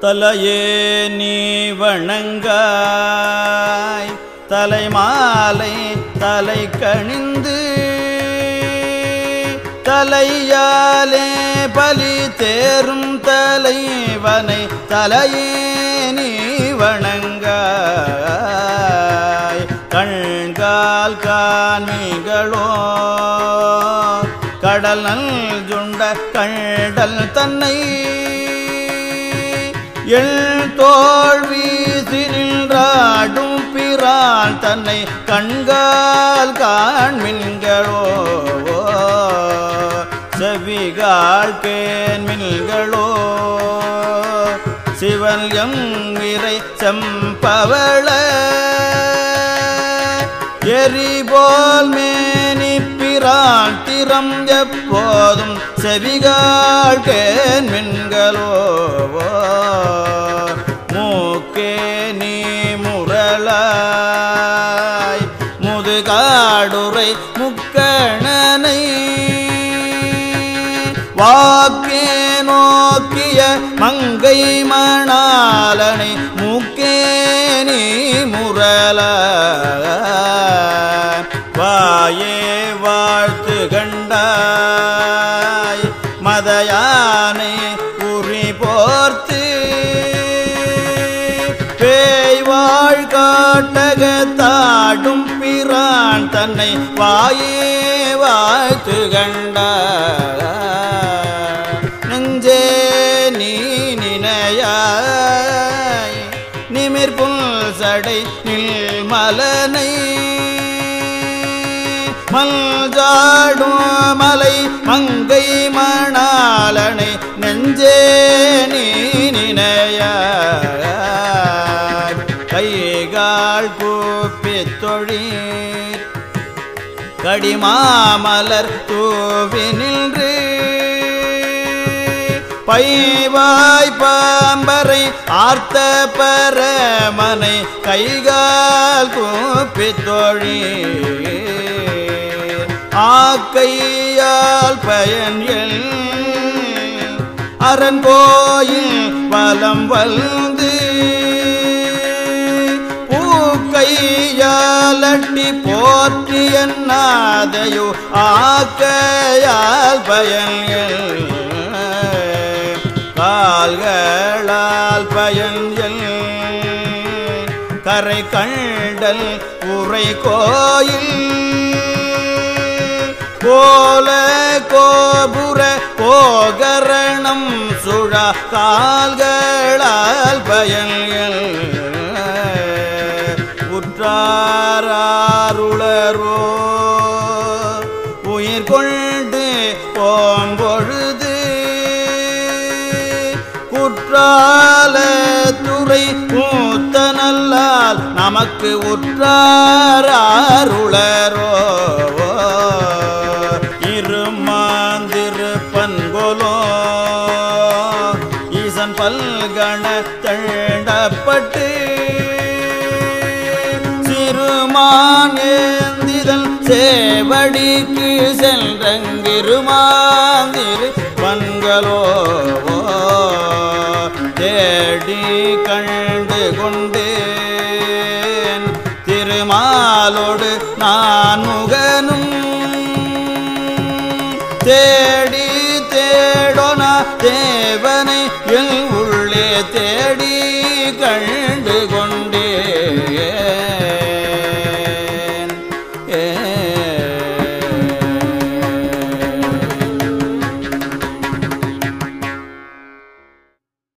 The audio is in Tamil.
தலையே நீ வணங்காய். தலைமாலை தலை கணிந்து. தலையாலே பலி தேரும் தலைவனை தலையே நீ வணங்காய். கண்கால் காணிகளோ கடல் நல் ஜுண்ட கண்டல் தன்னை எள் தோல் வீசி நின்றாடும் பிரான் தன்னை கண்கால் காண்மின்களோ செவிகால் கேன்மின்களோ சிவன் எம் விரை செம்பவள எரிபோல் மே பிரான் திறம் எப்போதும் செவிகால் கேன் கேன்மின்களோ மூக்கே நீ முரளாய் முதுகாடுரை முக்கணனை. வாக்கே நோக்கிய மங்கை மணாலனை மூக்கே நீ முரல வாயே மதயானை உரி போர்த்து. பேய்வாழ் காட்டகத்தாடும் பிரான் தன்னை வாயே வாழ்த்து கண்டாய் நெஞ்சே நீ நினையாய். நிமிர்புல் சடை நில் மலனை மஞ்சாடும் மலை மங்கை மணாலனை நெஞ்சே நீனைய கைகால் கூப்பி தொழி கடிமாமலர் தூவி நின்று. பைவாய் பாம்பரை ஆர்த்த பரமனை கைகால் கூப்பி தொழீர். ஆக்கையால் பயன் அரண் கோயில் வலம் வந்து பூக்கையாலட்டி போற்றி என்னாதையோ ஆக்கையால் பயன் கால்களால் பயன் கரை கண்டல் உரை கோயில். கோல கோபுர கோகரணம் சுழா கால்களால் பயன்கள் உற்றாருளரோ உயிர் கொண்டு போம்பொழுது குற்றால துறை மூத்தனல்லால் நமக்கு உற்றாருளரோ கொலோ. ஈசன் பல்கண தண்டப்பட்டு சிறுமானேந்திதல் சேவடிக்கு சென்றங்கிருமாந்திரு பண்களோ தேடி கண்டு கொண்டேன் திருமாலோடு நான் முகனும் தேடி தேவனை எல்